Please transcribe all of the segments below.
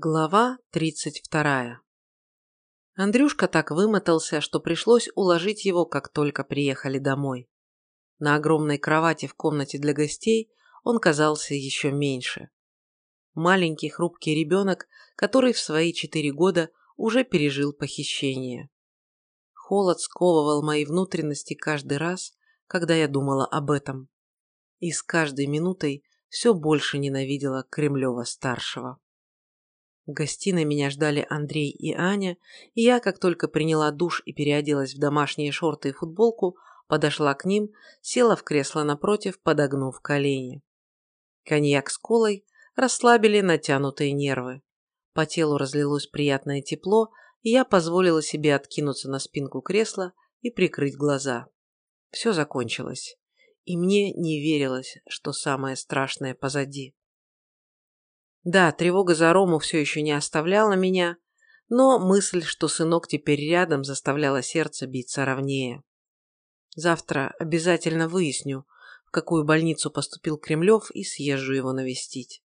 Глава 32. Андрюшка так вымотался, что пришлось уложить его, как только приехали домой. На огромной кровати в комнате для гостей он казался еще меньше. Маленький хрупкий ребенок, который в свои четыре года уже пережил похищение. Холод сковывал мои внутренности каждый раз, когда я думала об этом. И с каждой минутой все больше ненавидела Кремлева-старшего. В гостиной меня ждали Андрей и Аня, и я, как только приняла душ и переоделась в домашние шорты и футболку, подошла к ним, села в кресло напротив, подогнув колени. Коньяк с колой расслабили натянутые нервы. По телу разлилось приятное тепло, и я позволила себе откинуться на спинку кресла и прикрыть глаза. Все закончилось, и мне не верилось, что самое страшное позади. Да, тревога за Рому все еще не оставляла меня, но мысль, что сынок теперь рядом, заставляла сердце биться ровнее. Завтра обязательно выясню, в какую больницу поступил Кремлев и съезжу его навестить.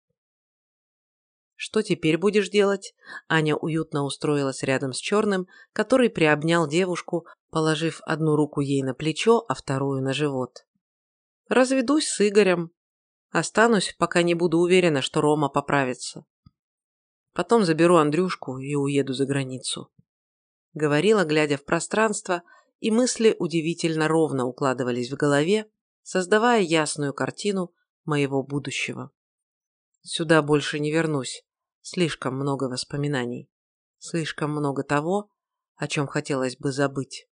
«Что теперь будешь делать?» Аня уютно устроилась рядом с Черным, который приобнял девушку, положив одну руку ей на плечо, а вторую на живот. «Разведусь с Игорем. Останусь, пока не буду уверена, что Рома поправится. Потом заберу Андрюшку и уеду за границу. Говорила, глядя в пространство, и мысли удивительно ровно укладывались в голове, создавая ясную картину моего будущего. Сюда больше не вернусь. Слишком много воспоминаний. Слишком много того, о чем хотелось бы забыть.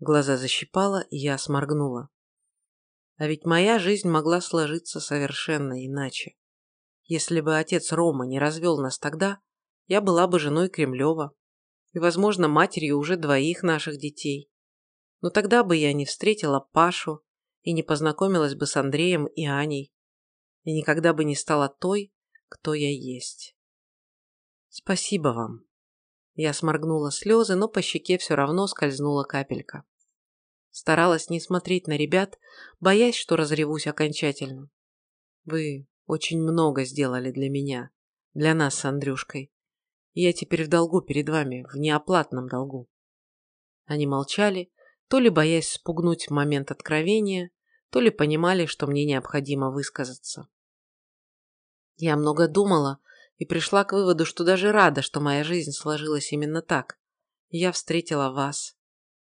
Глаза защипала, и я сморгнула. А ведь моя жизнь могла сложиться совершенно иначе. Если бы отец Рома не развел нас тогда, я была бы женой Кремлева и, возможно, матерью уже двоих наших детей. Но тогда бы я не встретила Пашу и не познакомилась бы с Андреем и Аней, и никогда бы не стала той, кто я есть. Спасибо вам. Я сморгнула слезы, но по щеке все равно скользнула капелька. Старалась не смотреть на ребят, боясь, что разревусь окончательно. Вы очень много сделали для меня, для нас с Андрюшкой. Я теперь в долгу перед вами, в неоплатном долгу. Они молчали, то ли боясь спугнуть момент откровения, то ли понимали, что мне необходимо высказаться. Я много думала и пришла к выводу, что даже рада, что моя жизнь сложилась именно так. Я встретила вас,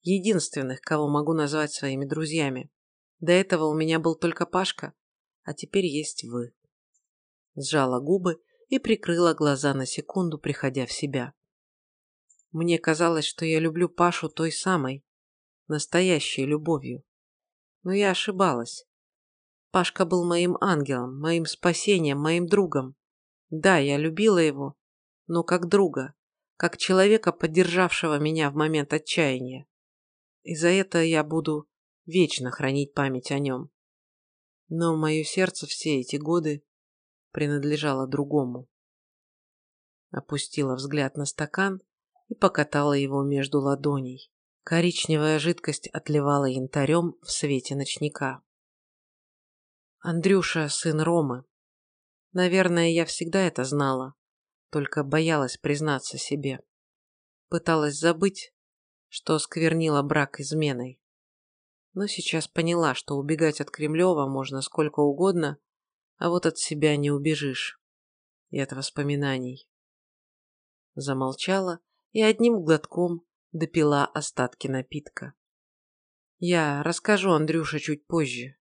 единственных, кого могу назвать своими друзьями. До этого у меня был только Пашка, а теперь есть вы. Сжала губы и прикрыла глаза на секунду, приходя в себя. Мне казалось, что я люблю Пашу той самой, настоящей любовью. Но я ошибалась. Пашка был моим ангелом, моим спасением, моим другом. Да, я любила его, но как друга, как человека, поддержавшего меня в момент отчаяния и за это я буду вечно хранить память о нем. Но мое сердце все эти годы принадлежало другому. Опустила взгляд на стакан и покатала его между ладоней. Коричневая жидкость отливала янтарем в свете ночника. Андрюша – сын Ромы. Наверное, я всегда это знала, только боялась признаться себе. Пыталась забыть, что сквернила брак изменой. Но сейчас поняла, что убегать от Кремлева можно сколько угодно, а вот от себя не убежишь. И от воспоминаний. Замолчала и одним глотком допила остатки напитка. Я расскажу Андрюше чуть позже,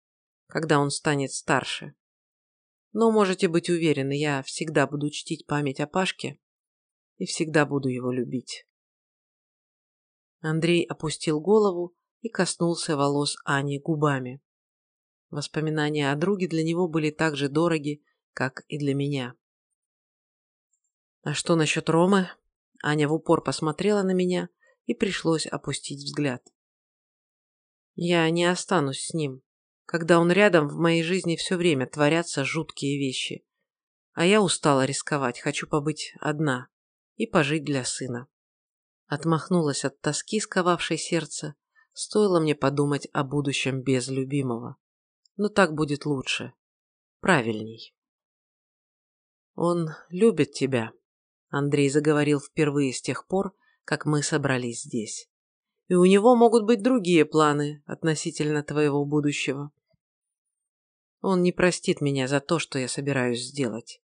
когда он станет старше. Но можете быть уверены, я всегда буду чтить память о Пашке и всегда буду его любить. Андрей опустил голову и коснулся волос Ани губами. Воспоминания о друге для него были так же дороги, как и для меня. «А что насчет Ромы?» Аня в упор посмотрела на меня, и пришлось опустить взгляд. «Я не останусь с ним. Когда он рядом, в моей жизни все время творятся жуткие вещи. А я устала рисковать, хочу побыть одна и пожить для сына». Отмахнулась от тоски, сковавшей сердце. Стоило мне подумать о будущем без любимого. Но так будет лучше. Правильней. Он любит тебя, Андрей заговорил впервые с тех пор, как мы собрались здесь. И у него могут быть другие планы относительно твоего будущего. Он не простит меня за то, что я собираюсь сделать.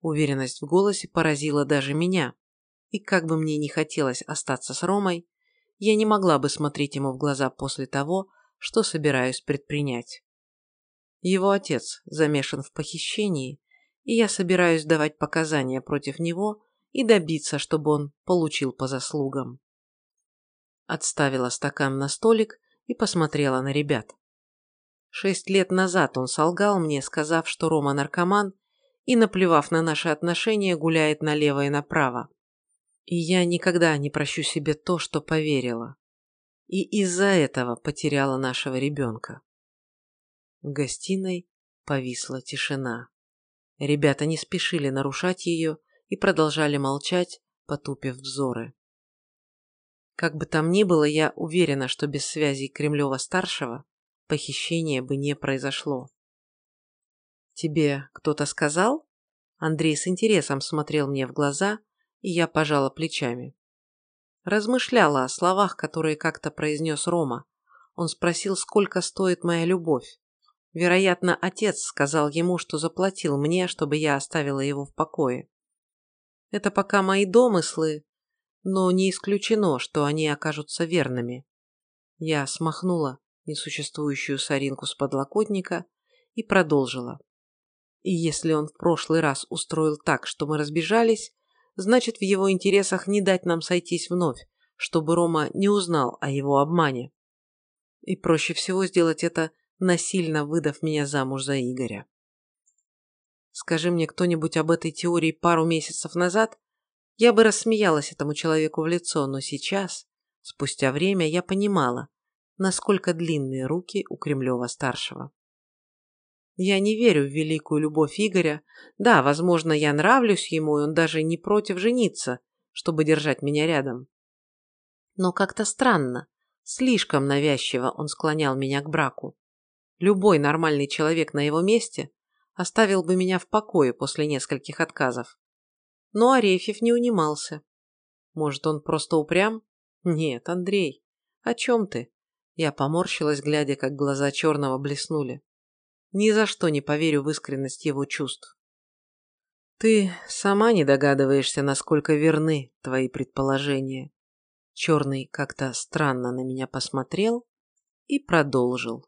Уверенность в голосе поразила даже меня, и как бы мне не хотелось остаться с Ромой, я не могла бы смотреть ему в глаза после того, что собираюсь предпринять. Его отец замешан в похищении, и я собираюсь давать показания против него и добиться, чтобы он получил по заслугам. Отставила стакан на столик и посмотрела на ребят. Шесть лет назад он солгал мне, сказав, что Рома наркоман, и, наплевав на наши отношения, гуляет налево и направо. И я никогда не прощу себе то, что поверила. И из-за этого потеряла нашего ребенка. В гостиной повисла тишина. Ребята не спешили нарушать ее и продолжали молчать, потупив взоры. Как бы там ни было, я уверена, что без связей Кремлева-старшего похищение бы не произошло. «Тебе кто-то сказал?» Андрей с интересом смотрел мне в глаза, и я пожала плечами. Размышляла о словах, которые как-то произнес Рома. Он спросил, сколько стоит моя любовь. Вероятно, отец сказал ему, что заплатил мне, чтобы я оставила его в покое. Это пока мои домыслы, но не исключено, что они окажутся верными. Я смахнула несуществующую соринку с подлокотника и продолжила. И если он в прошлый раз устроил так, что мы разбежались, значит в его интересах не дать нам сойтись вновь, чтобы Рома не узнал о его обмане. И проще всего сделать это, насильно выдав меня замуж за Игоря. Скажи мне кто-нибудь об этой теории пару месяцев назад, я бы рассмеялась этому человеку в лицо, но сейчас, спустя время, я понимала, насколько длинные руки у Кремлева-старшего. Я не верю в великую любовь Игоря. Да, возможно, я нравлюсь ему, и он даже не против жениться, чтобы держать меня рядом. Но как-то странно, слишком навязчиво он склонял меня к браку. Любой нормальный человек на его месте оставил бы меня в покое после нескольких отказов. Но Арефьев не унимался. Может, он просто упрям? Нет, Андрей, о чем ты? Я поморщилась, глядя, как глаза черного блеснули. Ни за что не поверю в искренность его чувств. Ты сама не догадываешься, насколько верны твои предположения. Черный как-то странно на меня посмотрел и продолжил.